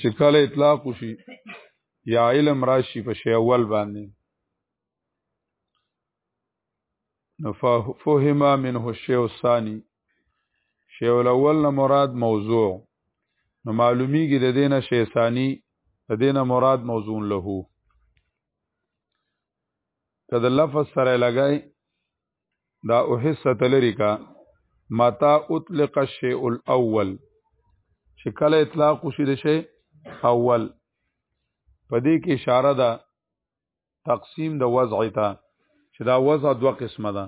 چې کله اطلاق وشي یا علم راشي په شی اول باندې فهم منه الشيء الثاني شی الاول نه مراد موضوع نو معلومیږي د دینه شی ثانی د دینه مراد موضوع له کله لفظ سره لګای دا احسه تلری کا متا اطلق الشیء الاول چې کله اطلاق وشي د شی اول پدې کې اشاره ده تقسیم د وضع ته چې دا وضع دوه قسمه ده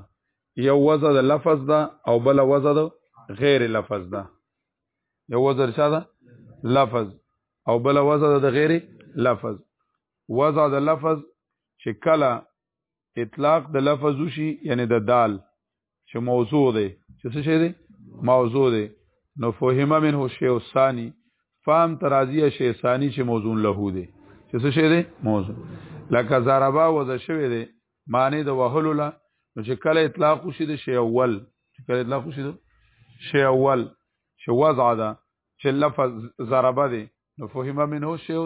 یو وضع د لفظ ده او بل وضع د غیر لفظ ده یو وضع چا ده لفظ او بل وضع د غیر لفظ وضع د لفظ چې کله اطلاق د لفظ شي یعنی د دال چې موضوع دی چې څه شی دی موضوع دی نو فهم منه شی ثانی فهم ترازیه شی ثانی چې موضوع له دی چې څه شی دی موضوع لکه ضربا وز شوی دی معنی د وهلو لا نو چې کله اطلاق شي د شی اول چې کله اطلاق شي د شی اول چې وضع ده چې لفظ ضربه دی نو فهمه منه شی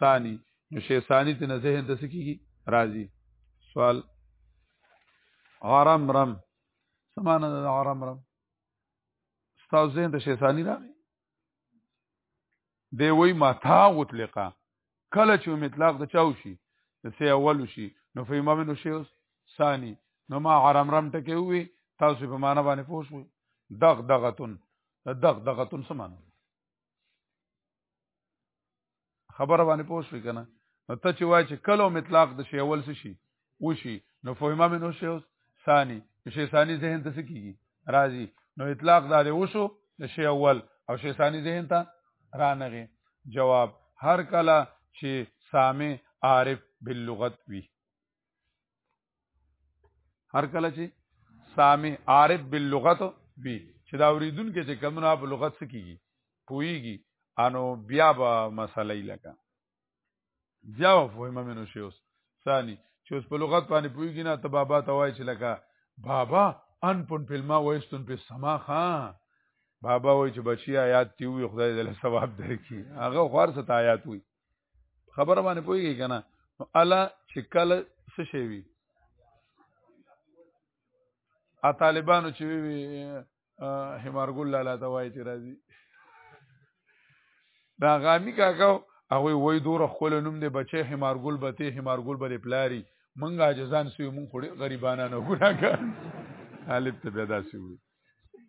ثانی نو شی ثانی ته نه ذهن ته سکیږي راضی سوال غرام رم سمانه د غرام رم تاسو ذهن ته شی ثانی راغی دی وای متا غتلقه کله چې مطلق د چاو شي د سی اول شي نو فهمه منه شی ثانی نو ما غرام رم ټکی وی تاسو په معنا باندې پوښوي دغ دغتون دغ دغتون سمانه خبره باندې پوه شوې کنه نو ته چې وای چې کلو مطلق د شی اول شي وشي نو فهمه مې نو شی ثاني شی ثاني ذهن ته سکیږي راځي نو اطلاق دا دی وشو د شی اول او شی ثاني ذهن ته رانغي جواب هر کله چې سامع عارف باللغت وي هر کله چې سامع عارف باللغت وی چې دا اوریدونکو چې کمونه په لغت څه کیږي پویږي انو بیا به مسلې لګا بیا فهمه منو شی اوس ثاني چې اوس په لغت باندې پویږي نه ته بابا ته وای چې لکه بابا ان پون فلما وایستون په سما خا بابا وای چې بچیا یاد تی وي خدای دې له ثواب درکې هغه خور ست آیات وي خبره باندې پوهیږي کنه نو الا چې کله څه شي وي ا طالبانو چې وی همارګل لاله ته وایي چې راځي دا غامی کاکاو هغه وای دور خپل نوم دی بچي همارګل بته همارګل بل پلاری منګه جزان سوی مون خوري غریبانه نه ګناګان طالب ته پیدا سوی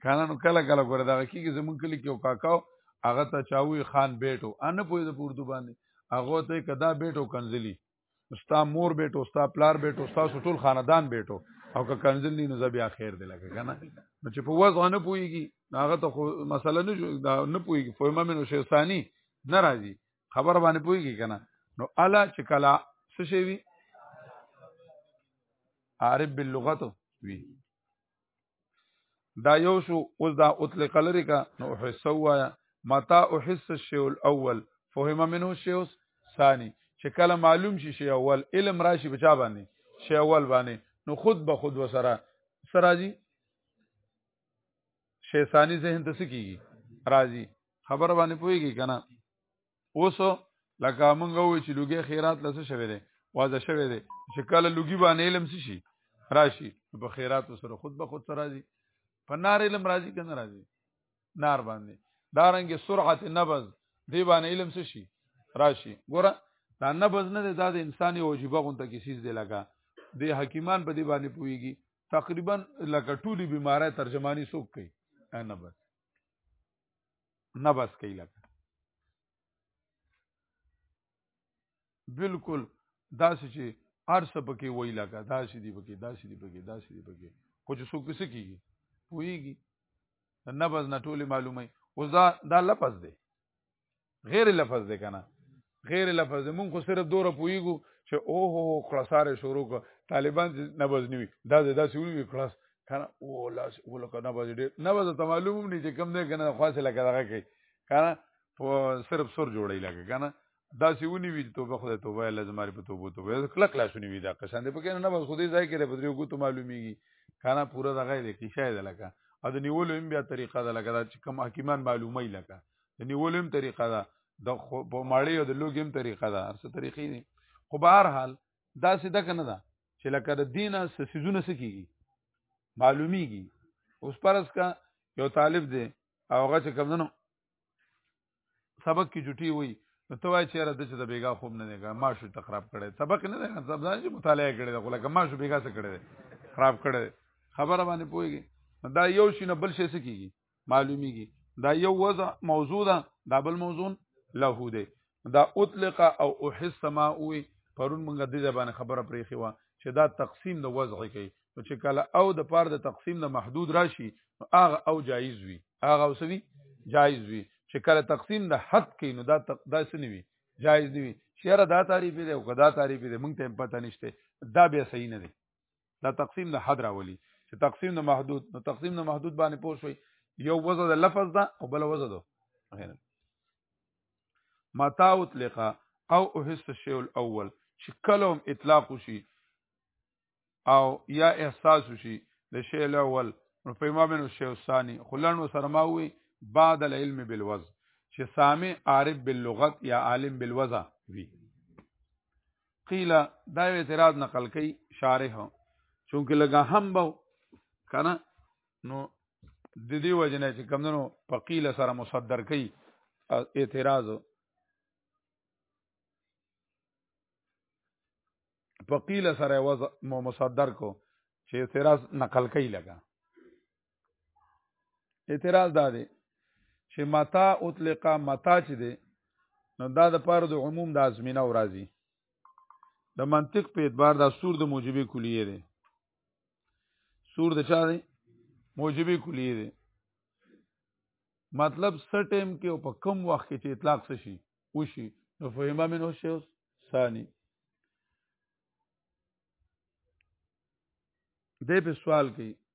کله نو کله کله ګوره دغه کېږي زمونږ کلي کې یو کاکاو هغه ته چاوي خان بیټو ان په دې پوردو باندې هغه ته کدا بیټو کنزلی ستا مور بیټو ستا پلار بیټو ستا ټول خاندان بیټو او که کنزل نه نو بیا خیر دی لکه کنه نو چې په وځ نه پويږي هغه ته خو مسله نه نه پويږي فهمه منو شیطانی ناراضي خبر باندې پويږي کنه نو الا چې کلا څه شي وي عارف باللغت وي دا یو شو اوس دا اطلق لري کا نو حس وایا متا احس الشی الاول فهم منه الشی الثاني چې کله معلوم شي شی اول علم راشي بچا باندې شی اول باندې نو خود به خود وسره سراجی شی ثاني ذهن ته سکیږي راضي خبر باندې پويږي کنه اوس لکه مونږ وې چې لوګي خیرات لسه شوی دی واځه شوی دی چې کله لوګي باندې علم شي راشي په خیرات سره خود به خود سره راځي په نار علم راځي کنه راځي نار باندې دارنګ سرعت نبض دی باندې علم څه شي راشي ګوره دا نبض نه دا د انساني واجبہ غونته کې سیس دی لګا د حکیمان په دی باندې پويږي تقریبا لکه ټولي بیمارای ترجمانی سوک کوي نبض نه بس کوي لکه بالکل داسې چې ارس پکې وای لکه داسې دی پکې داسې دی پکې داسې دی پکې خو چې څوک څه کیږي پوېږي نه بس نه ټولې معلومه اوس دا دا لفظ دی غیر لفظ دی کنه غیر لفظ مونږ خو صرف دوره پویګو چې او هو هو خلاصار شروع کو طالبان نه بزنوي دا دا سوي وی خلاص کنه او لاس او لکه نه بز ډیر نه بز ته معلوم نه چې کم نه کنه خاصه لکه دغه کوي کنه په صرف سر جوړی لګه کنه دا سی ونی وی توبه خدای توبه لازم لري په توبه توبه کله کله شونی وی دا قسم دې په کنه نه بز خو دې ځای کې په دریو کو ته معلومیږي کنه پورا دغه دې کې شاید لکه ا د نیولو هم بیا طریقه ده لکه دا چې کم حکیمان معلومه لکه د نیولو هم طریقه ده د په ماړی او د لوګیم طریقه ده هر څه طریقې دي خو به هر حال دا سیده کنه ده چې لکه د دینه سسیزونه سکیږي معلومیږي اوس پرس کا یو طالب دی او هغه چې کمندنو سبق کې جټي وي نو ته وای چې را د چې د بیګا خوب نه دیګا ما شو ته خراب کړي سبق نه دی سب ځان چې مطالعه کړي دا لکه ما شو بیګا څه کړي خراب کړي خبره باندې پويږي دا یو شي نه بل شي څه کیږي معلومیږي دا یو وضع موضوع ده دا بل موضوع له دی دا اطلق او احس ما وي پرون موږ د دې باندې خبره پرې خو چې دا تقسیم د وضع کوي نو چې کله او د پار د تقسیم د محدود راشي نو هغه او جایز وي هغه او سوي جایز وي چې کله تقسیم د حد کوي نو دا دا سنوي وي جایز دی شعر دا تعریف دی او دا تعریف دی مونږ ته پته نشته دا به صحیح نه دی دا تقسیم د حد راولي چې تقسیم د محدود نو تقسیم د محدود باندې پوه شوي یو وزن د لفظ ده او بل وزن ده غیر متا اطلق او احس الشيء الاول چې کلم اطلاق شي او یا احساس شي د شی الاول نو په ما بنو شی الثاني خلن وسره ما وي بعد العلم بالوز چې سامع عارف باللغت یا عالم بالوزا وي قیل دا یو اعتراض نقل کوي شارح چونکه لګا هم به کنه نو د دې وجنه چې کمندونو فقیل سره مصدر کوي اعتراض فقیل سره وز مصدر کو چې اعتراض نقل کوي لګا اعتراض دا دی چې متا اطلقا متا چې دی نو دا د پاره د عموم د ازمینه او راځي د منطق په اعتبار دا سور د موجبه کلیه دی سور د چا دی موجبه کلیه دی مطلب څه ټیم کې او په کم وخت کې چې اطلاق څه شي وشي نو فهمه منو شي ثاني دې په سوال کې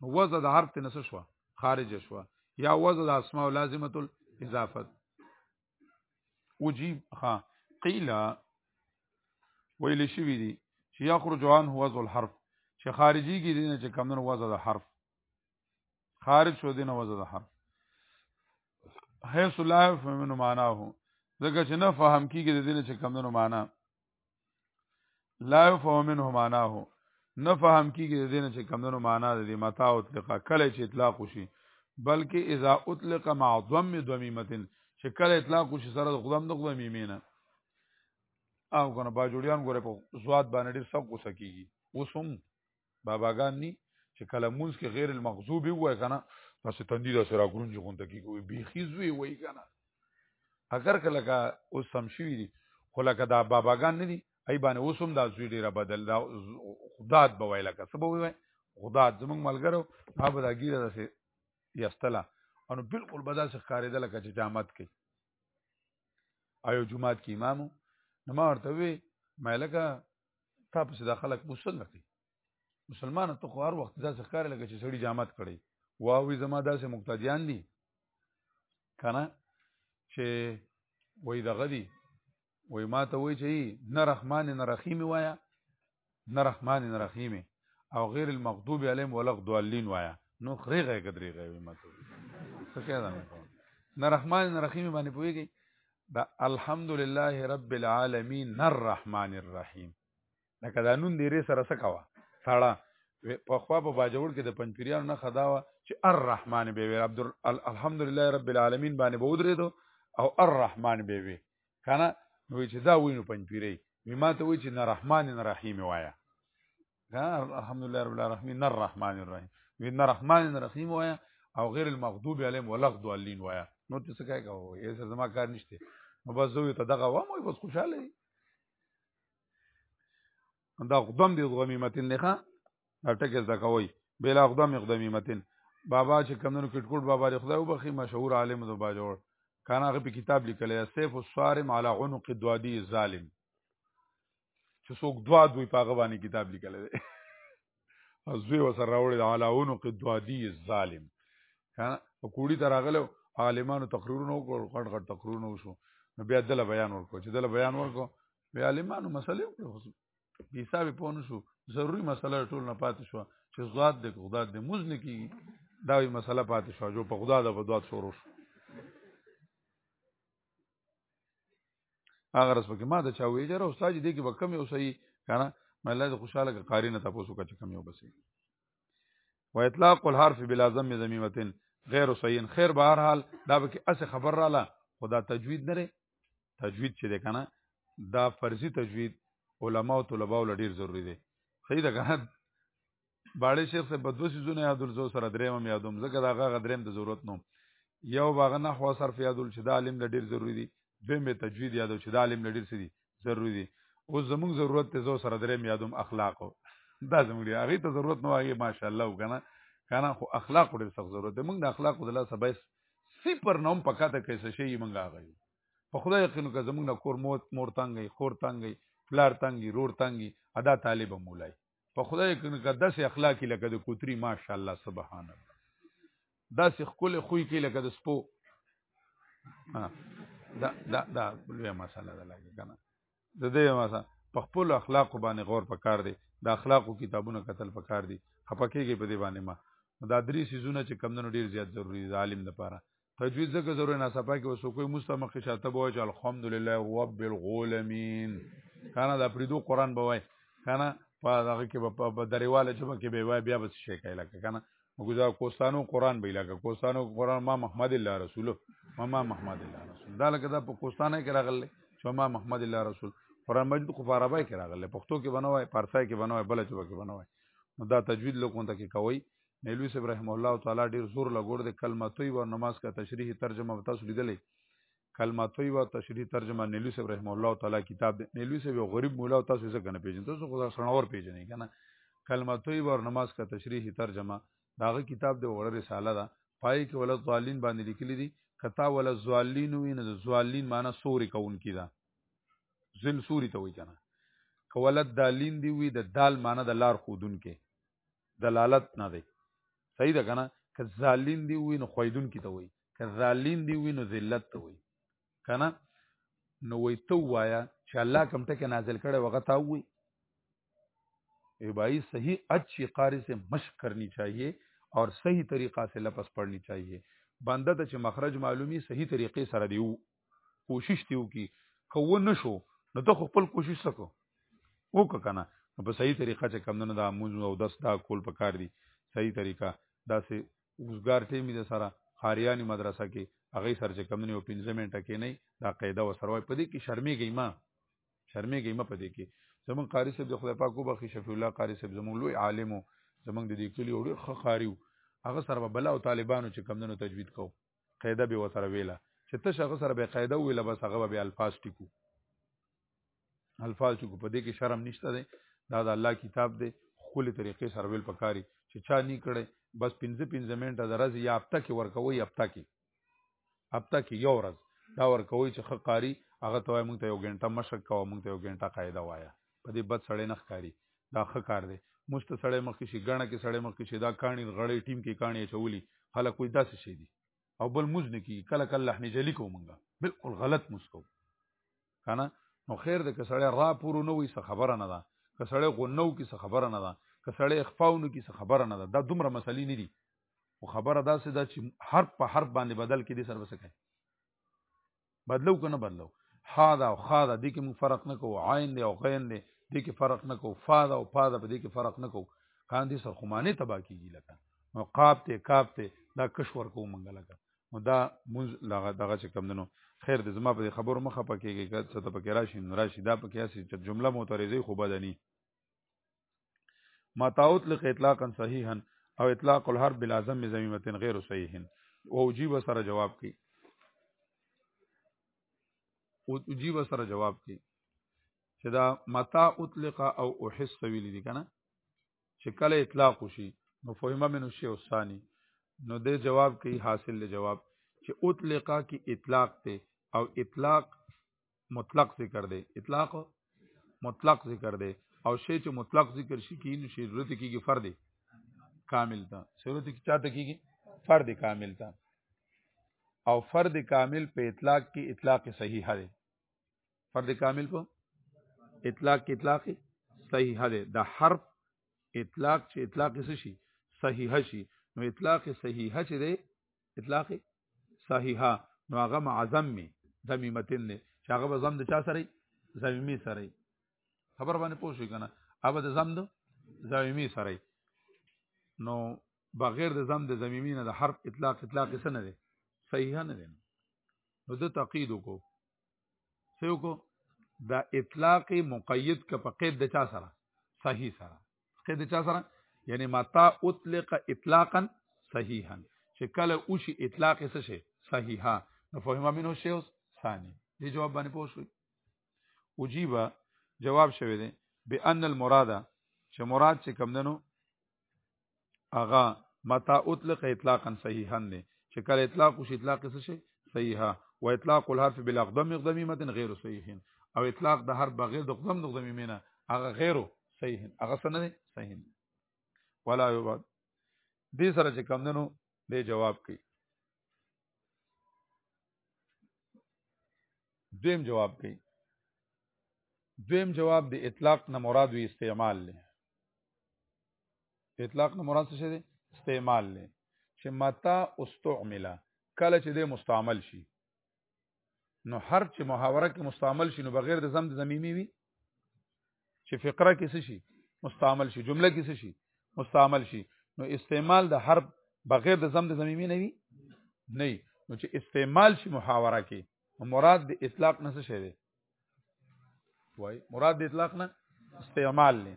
نو وزه د حرف تنس شو خارج شو یا وزه د اسماء لازمه الاضافت وجيب ها قيل ویل شوی دی چې یخرج عنه وزه الحرف چې خارجي کې دي نه چې کمنو وزه د حرف خارج شو دینه وزه د حرف حيث لا يفهم معنا هو ځکه چې نه فهم کیږي د دې چې کمنو معنا لا يفهم منه معناه نه فهم کیږي د دې نه چې کمونو معنا د دې متا او اطلاق کله چې اطلاق وشي بلکې اذا اطلق مع ضم ضمیمتن چې کله اطلاق وشي سره د خدام د خدام میمینه او کنه با جوړیان ګوره په زواد باندې ډیر سب کو سکیږي اوس هم باباګان ني چې کله مونږ کې غیر المغضوب وای کنه تاسو تندې دا سره ګرونج غونډه کې کوي بيخي زوی وای کنه اگر کله کا اوس سم شوی دي خو لکه دا باباګان نه دي ای باندې اوس هم دا زوی ډیره بدل دا خدات به وای لکه سبا وای خدات زمونږ ملګرو ما به دا ګیره داسې یستله انو بالکل به داسې ښکارېده لکه چې جامت کوي او جمعات کې امامو نو ما ورته وی مې لکه تا پس دا خلک مسلمان کوي مسلمان ته خو هر وخت دا ځکار لګی چې سړی جامت کړي واوی زما داسې مقتدیان دي کنه چې وای دغه دي وای ما ته وای چې نه رحمان نه رحیم وایا نه رحمان نه رحیم او غیر المغضوب علیهم ولا الضالین وایا نو خریغه کدرې غوي ما ته څه کېدم نه رحمان نه رحیم باندې پويږي دا الحمد لله رب العالمین الرحمن الرحیم دا کدا نون دی ری سره سکوا ساړه په خوا په باجوړ کې د پنځپیرانو نه خداوا چې الرحمن به وی عبد الحمد لله رب العالمین باندې بودره دو او الرحمن به وی کنه نو چې دا وینو پنځپیری می ما ته وی چې نه رحمان نه رحیم وایا الحمدلله رب العالمین الرحمن الرحیم وین الرحمن الرحیم وایا او غیر المغضوب علیهم ولا الضالین وایا نو ته څه کوي کوو یې سره زما کار نشته نو بس زه ته دغه وامه بس خوشاله دي دا غدم دی غمی متن نه ښه دا ټکه زده کوي بلا غدم غدمی متن بابا چې کمنو کټکوټ بابا لري خدای وبخي مشهور عالم د با جوړ کانا هغه په کتاب لیکلی سیف الصارم علی عنق دوادی ظالم چې څوک دوا دوی په غواني کتاب لیکل دي او زوی وسره راوړي علاونو کې دوا دی ظالم کنه په کوړی ته راغلو عالمانو تقریرونه وکړ غټ غټ تقریرونه وشو نو بیا دله بیان ورکړو چې دله بیان ورکړو بیا عالمانو مسلې وکړو بي حساب په ونه شو ضروری مسله ټول نه پاتې شو چې زواد د خدا د مزن کې دا وی مسله پاتې شو جو په خدا د بدوات شروع شو هغه رس پکې ما د چا ویل را استاد دې کې وکم یو صحیح کنه مې الله دې خوشاله ک قاری نه تاسو کا چې کم یو بسې و اطلاق الحرف بلا ضم ذمیمتن غیر صحیح خیر به هر حال دا به کې اس خبر رااله خدا تجوید نه لري تجوید چې ده کنه دا فرضي تجوید علما او طلباو لډیر ضروری دی صحیح ده کنه باړې شیخ صاحب په دوه سيزونه یادول زو سره درېم یادوم ځکه دا غا درېم د ضرورت نو یو باغ نه خو صرف یادول چې دا عالم لډیر ضروری دي دویم به تجوید یادو چې دا عالم لډیر سړي ضروری دي او زموږ ضرورت ته زو سره درېم یادوم اخلاق دا زموږ دی هغه ته ضرورت نو هغه ماشاءالله وکنه کنه خو اخلاق ډېر سخت ضرورت دی موږ د اخلاق د الله سبا سپر نوم پکاته کیسه شي موږ هغه په خدای یقین که زموږ نه کور موت مور تنګي خور تنګي پلار تنګي رور تنګي ادا طالب مولای په خدای کنه که داسې اخلاق لکه د کوتري ماشاءالله سبحان الله داسې خپل خوې کې لکه د سپو دا دا دا لوی مسله ده لکه کنه د دې مسله په خپل اخلاق باندې غور پکار دی د اخلاقو کتابونه قتل پکار دی خپکیږي په دې باندې ما دا درې سيزونه چې کمندونو ډیر زیات ضروری دي عالم لپاره تجوید ځکه ضروري نه صفه کې وسو کوئی مستمخ شاته بوای چې الحمدلله رب العالمین کنه دا پریدو قران بوای کنه په دغه کې په دریواله چې کې به وای بیا بس شي کوي لکه کنه وګزا کوستانو قران به لکه کوستانو قران ما محمد الله رسول ما محمد الله رسول دا لکه دا په کوستانه کې راغله چې ما محمد الله رسول قران مجید خو په عربی کې راغله پښتو کې بنوای پارسای کې بنوای بل چې کې بنوای نو دا تجوید لوکون ته کې کوي نیلوی صاحب رحم الله تعالی ډیر زور لګور د کلمتوی و نماز کا تشریح ترجمه تاسو لیدلې کلمتوی و تشریح ترجمه نیلوی صاحب رحم الله تعالی کتاب دی نیلوی صاحب یو غریب مولا تاسو څه کنه پیژنئ تاسو خو سنور پیژنئ کنه کلمتوی و نماز کا تشریح ترجمه داغه کتاب دی وړه رساله ده پای کې ولز ظالین باندې لیکلي دي کتا ولز ظالین وي نه ظالین معنی سوري کون کی ده ذل سوري ته وای کنه کولت دالین دی وی د دال معنی د لار خودون کې دلالت نه دی صحیح ده کنه که ذالین دی وی نو خویدون کی ته وی که ذالین دی وی نو ذلت ته وی کنه نو وی ته وایا چې الله کوم ټکی نازل کړي وغه تا وی ای بھائی صحیح اچھی قاری سے مشق کرنی چاہیے اور صحیح طریقہ سے لفظ پڑھنی چاہیے بنده ته چې مخرج معلومی صحیح طریقې سره دیو کوشش دی وکي کوو نشو نو ته خپل کوشش وکړه وکړه کنه په صحیح طریقه چې کم نه دا موږ او داس دا کول پکار دي صحیح طریقه دا سه وزګار ټیم دې سره خاریانی مدرسه کې هغه سر چې کم نه یو 15 منټه کې نه دا قاعده وسره وای پدې کې شرمېږي ما شرمېږي ما پدې کې زمون قاری صاحب د خدای پاک کو بخښي شفیع الله قاری صاحب زمون لوی عالم زمون د دې کلی وړي خخاریو هغه سره بلا او طالبانو چې کم نه تجوید کوو قاعده به وسره ویله چې ته شغه سره به قاعده ویله بس هغه به الفاظ ټکو الفاظ ټکو په دې کې شرم نشته دی دا د الله کتاب دی خپل طریقې سره ویل پکاري چې چا نه کړي بس 15 15 منټه درز یا هفته کې ورکوي هفته کې هفته کې یو ورځ دا ورکوي چې خقاری هغه ته موږ ته یو غنټه مشق کوو موږ ته یو غنټه قاعده وایا په دې بد سړی نه ښکاري دا ښه کار دی مست سړی مخکې شي ګڼه کې سړی مخکې شي دا کاڼي غړې ټیم کې کاڼي چولی خلک وایي داسې شي دي او بل موز نه کیږي کله کله لحنې جلی کوو مونږه بالکل غلط موز کوو که نه نو خیر دی که سړی را پورو نه وي څه خبره نه ده که سړی غنو کې څه خبره نه ده که سړی اخفاونو کې څه خبره نه ده دا دومره مسلې نه دي خو خبره داسې ده چې حرف په حرف باندې بدل کې دې سره وسه کوي بدلو کنه بدلو ها دا او خا دا دې کې موږ فرق نه کوو عین دی او غین دی دې کې فرق نه کوو فا دا او پا دا په دې کې فرق نه کوو کان دې سر خمانه تبا کیږي لکه نو قاب ته کاب ته دا کش ورکو مونږ لکه نو دا مونږ لغه دغه چې کم دنو خیر دې زما په خبرو مخه پکېږي که څه ته پکې راشي نو راشي دا پکې اسی چې جمله معترضه خو بدني ما تاوت لقي اطلاقا صحیحا او اطلاق الحرب بلا ذم زمیمتن غیر صحیح او جیب سره جواب کی او جیب سره جواب کی چې دا متا اطلق او احس ویل دي کنه چې کله اطلاق وشي نو فهمه منو شی او ثانی نو د جواب کی حاصل له جواب چې اطلقا کی اطلاق ته او اطلاق مطلق ذکر دی اطلاق مطلق ذکر دی او شی چې مطلق ذکر شي کین شی ضرورت کیږي فرد کامل ته ضرورت کی چاته کیږي فرد کامل ته او فرد کامل په اطلاق کې اطلاق صحیح دی فرد کامل په اطلاق کې اطلاق صحیح دی د حرف اطلاق چې اطلاق څه شي صحیح شي نو اطلاق صحیح چې دی اطلاق صحیحه نو هغه معظم می دمیمتن نه چې هغه به زم د چا سره زمیمی سره خبر باندې پوه شي کنه هغه د زم د زمیمی سره نو بغیر د زم د زمیمی نه د حرف اطلاق اطلاق څه نه دی صحیح نه دی نو د تقید کو سیو کو دا اطلاق مقید ک په قید د چا سره صحیح سره قید د چا سره یعنی متا اطلق اطلاقا صحیحا چې کله او شی اطلاق څه شي صحیحا نو فهمه منو شی اوس ثانی دی جواب باندې پوښوي وجیبا جواب شوی دی بان المراده چې مراد چې کم دنو اغا متا اطلق اطلاقا صحیحا دی چې کله اطلاق وشي اطلاق څه شي صحیحه و اطلاق الحرف بالاقدم مقدمه غیر صحیح او اطلاق د حرف بغیر د قدم مقدمه مینه هغه غیر صحیح هغه سن نه صحیح ولا یو بعد دې سره چې کم دنو دې جواب کوي دویم جواب دی دویم جواب دی اطلاق نه مراد وی استعمال له اطلاق نه مراد څه دی استعمال له چې متا استعمل کله چې دی مستعمل شي نو هر چې محاوره کې مستعمل شي نو بغیر د زم د زمینی وي چې فقره کې څه شي مستعمل شي جمله کې څه شي مستعمل شي نو استعمال د حرف بغیر د زم د زمینه نه وي نه نو چې استعمال شي محاوره کې مراد د اطلاق نه څه شي دی وای مراد د اطلاق نه استعمال نه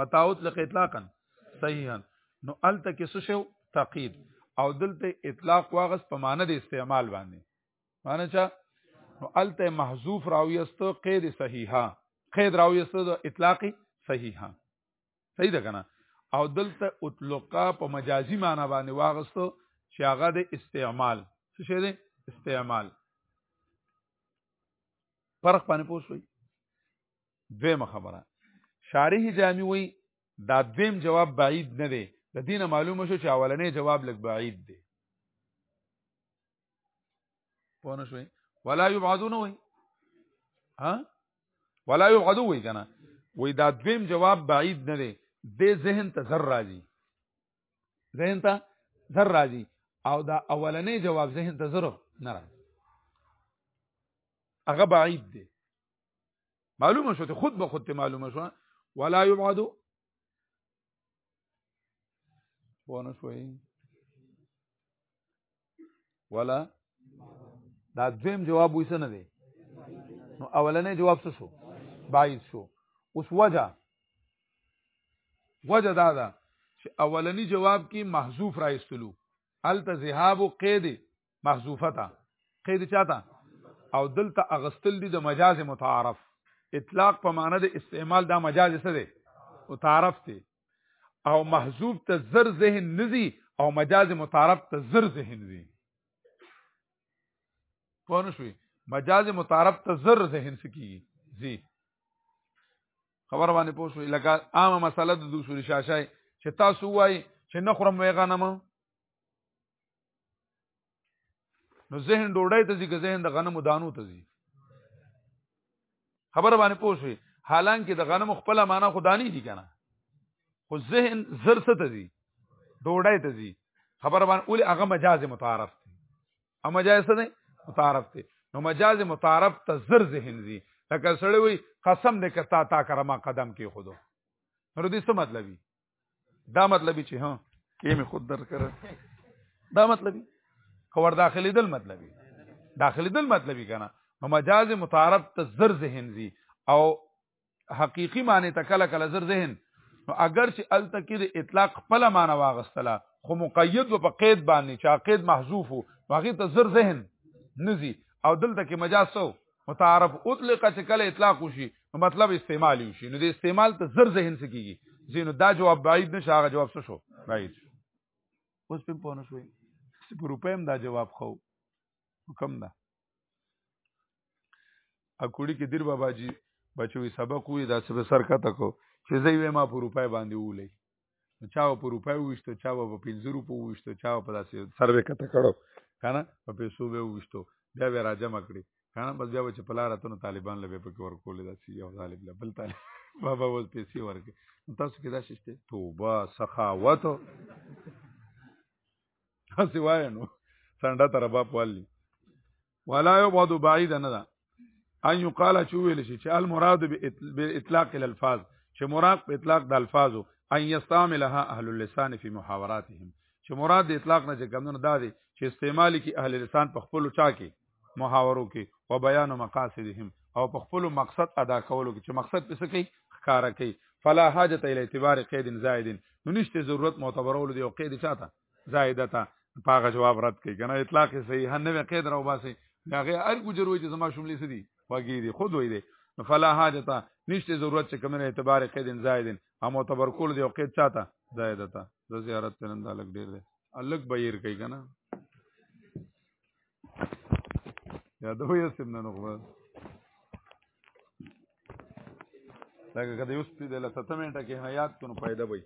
متاوت لک اطلاقا صحیحا نو الته کې څه شو تقید او دلته اطلاق واغس په معنی د استعمال باندې معنی چا نو الته محذوف راوی است قید صحیحا قید راوی است د اطلاقی صحیحا صحیح ده کنه او دلته اطلقا په مجازي معنی باندې واغستو چې هغه د استعمال څه شی دی استعمال فرق باندې پوښوي دویمه خبره شارح جامی وی دا دویم جواب بعید نه دی د دینه معلومه شو چې اولنې جواب لګ بعید دی پوه نه شوي ولا یبعدون وی ها ولا یبعدو وی کنه وی دا دویم جواب بعید نه دی د ذهن ته زر راځي ذهن ته زر راځي او دا اولنې جواب ذهن ته زر نه راځي هغه بعید دی معلومه شو ته خود به خود ته معلومه شو ولا يبعد ونه شوي ولا دا دویم جواب وې څه نه دی نو اولنې جواب څه شو بعید شو اوس وجه وجه دا ده چې اولنی جواب کې محذوف راایستلو الته ذهاب او قید محذوفه تا قید چاته او دلته اغستل دي د مجاز متعارف اطلاق په معنی د استعمال دا مجاز څه دی او تعارف دی او محذوب ته زر ذهن نزي او مجاز متعارف ته زر ذهن وي پوه شوي مجاز متعارف ته زر ذهن سکی زی خبر باندې پوه شوي لکه عامه مسله د دوسوري شاشای چې تاسو وایي چې نه خورم وی غنم نو ذهن ډوډۍ ته ځي که ذهن د غنمو دانو ته ځي خبره باندې پوه شئ حالانکه د غنمو خپل معنا خدانی دي کنه خو ذهن زر څه ته ځي ډوډۍ ته ځي خبره باندې اول هغه مجاز متعارف دي ا مجاز څه دي متعارف دي نو مجاز متعارف ته زر ذهن دي لکه سړی وي قسم دې کتا تا کرما قدم کې خودو نو دې څه مطلب دا مطلب چې ها کې مې خود در کړ دا مطلب کور داخلي دل مطلب داخلي دل مطلب کنه نو مجاز متعارف ته زر ذهن زی او حقيقي معنی ته کله کله زر ذهن نو اگر چې ال تکید اطلاق خپل معنی واغستله خو مقید په قید باندې چې قید محذوف هغه ته زر ذهن نزي او دلته کې مجاز سو متعارف اطلق چې کله اطلاق وشي نو مطلب استعمال وشي نو د استعمال ته زر ذهن سکیږي زینو دا جواب بعید نشه هغه جواب څه شو بعید اوس په پونه شوې په روپیم دا جواب خو کم ده ا کوړي کې دیر بابا جی بچوي سبق وي دا سبه سر کا تکو چې زې ما په روپای باندې ولې چا په روپۍ وشته چا په 50 روپو وشته چا په داسې سروې کته کړو کنه په پیسو به وشته بیا به راځم کړی کنه بس بیا چې پلار اتنو طالبان لبه پکې ورکول داسې یو طالب له بل طالب بابا وز پیسې ورکې تاسو کې دا شته توبه سخاوت تاسو وایې نو سنډه تر باب والی ولا يبعد بعيدا نه ده ان يقال چې ویل شي چې المراد باطلاق الالفاظ چې مراد په اطلاق د الفاظو ان يستعملها اهل اللسان في محاوراتهم چې مراد د اطلاق نه چې کمونه دا دي چې استعمال کی اهل لسان په خپل چا کې محاورو کې او بیان مقاصدهم او په خپل مقصد ادا کولو کې چې مقصد پس کوي ښکارا کوي فلا حاجت الى اعتبار قید زائد نو نشته ضرورت معتبرولو دی او قید چاته زائده تا پاغه جواب رد کوي کنه اطلاق صحیح نه وی قید راو باسي هغه ار ګجر وای چې زما شملې سدي واګي دي خود وای دي فلا حاجت نشته ضرورت چې کومه اعتبار قید زائد هم معتبر کول دی او قید چاته زائد تا د زیارت تنن دالک ډیر دی الګ بیر کوي کنه یا دا یو سم نه نوغه دا که یو سپی د لسته منټه کې حیات کو نو پیدا وي